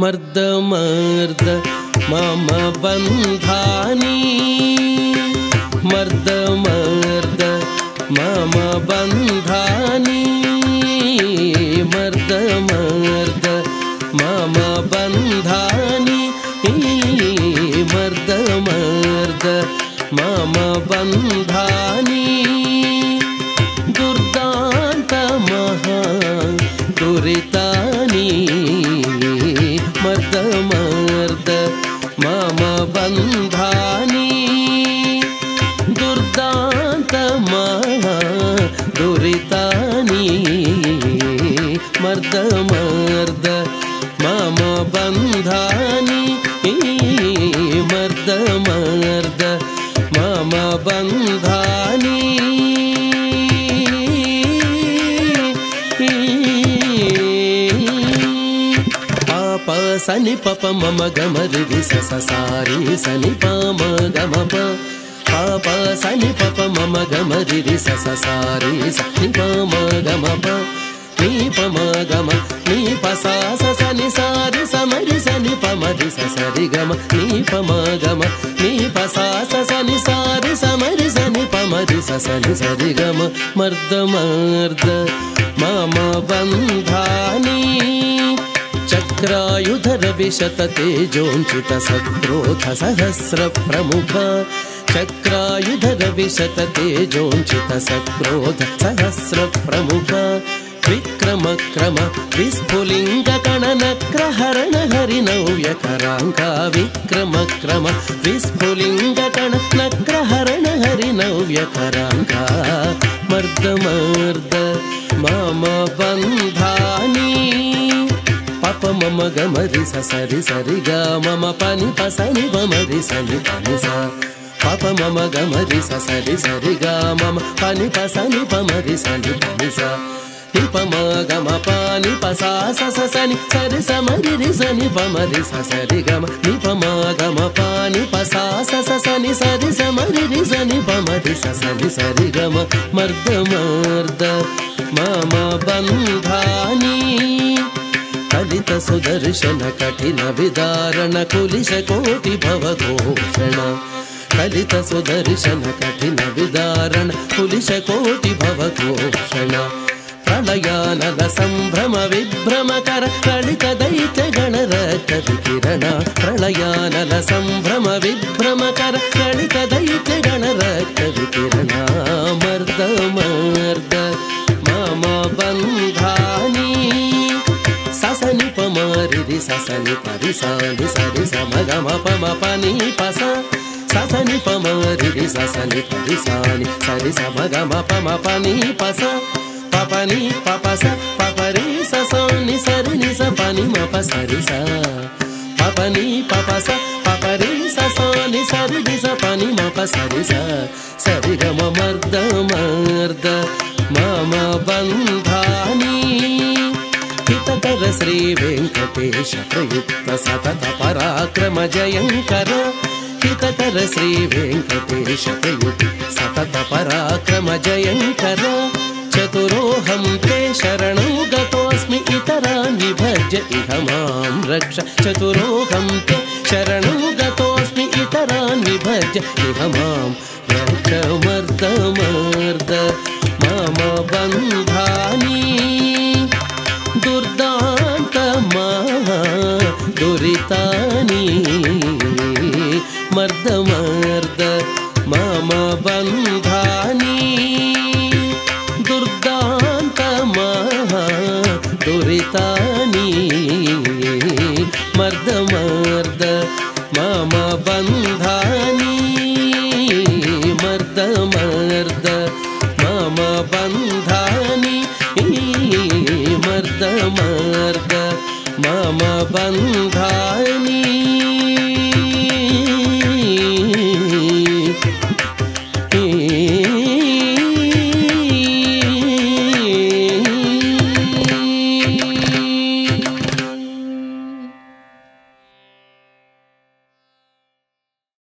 मर्द मर्द मम बन्धानि। मर्द मर्द मम बन्धानि। मर्द मर्द मम बन्धानि। मर्द मर्द मम बन्धानि बन्धानि दुर्दान्तमहा दुरितानि मर्द पाप सनि पप, मम गम रि स स सारि सनि प म गम प पाप, सनि पप, मम गम रि स स सारि सनि प म गम प नी प म गम नी प सा, स स नि सा रि स म रि स प म रि स स रि गम। नी प म गम नी प सा, स स नि सा रि स म रि स नि प म रि स स नि स गम। मर्द मर्द, मम बन्धानि चक्रायुधर विशत तेजोञ्चित सक्रोध सहस्र प्रमुख चक्रायुधर विशत तेजोञ्चित सक्रोध सहस्र प्रमुख विक्रम क्रम विस्फुलिङ्ग कणनक्रहरण हरिनव्यकराङ्का विक्रम क्रम विस्फुलिङ्ग कणनक्रहरण हरिनव्यकराङ्का मर्द मर्द मम बन्धानि మమ గమరి సరి సరి గ మమ పని పసని బమరి సని పని స పప గమరి సరి సరి గ మమ పని పసని బమరి సని పని స నిప మ గమ పసా ససని సరి సమరి రిసని బమరి సరి గమ నిప పని గమ పసా ససని సరి సమరి రిసని బమరి ససని సరి గమ మర్ద మార్ద మమ బంధాని కలిత సుదర్శన కఠిన విదారణ కులిశ కోటి భవఘోషణ. కలిత సుదర్శన కఠిన విదారణ కులిశ కోటి భవఘోషణ. ప్రళయానల సంభ్రమ విభ్రమకర కలిత దైత్య కవి కిరణ. ప్రళయానల సంభ్రమ విభ్రమకర కలిత దైత్య కవి కిరణ. రిది ససని పరి సాని సరి సమగ మప మప నీ పస. ససని పమ రిది ససని పరి సాని సరి సమగ మప మప నీ పస. పపని పపస పపరి ససని సరి నిస పని మప సరి స. పపని పపస పపరి ససని సరి నిస పని మప సరి స. సరి గమ మర్ద మర్ద మమ బంధాని. శ్రీ प्रयुक्त सतत पराक्रम जयङ्कर हितकर श्री वेङ्कटेश प्रयुक्त सतत पराक्रम जयङ्कर चतुरोऽहं ते शरणौ गतोऽस्मि इतरान् विभज्य इह मां रक्ष। चतुरोऽहं ते शरणौ गतोऽस्मि इतरान् विभज्य इह मां। रक्ष मर्द मर्द मम बन्धानि दुर्दान्तमा दुरितानि। मर्द मर्द मम बन्धानि मर्द मर्द मम बन्धानि। मर्द मर्द मम बन्धानि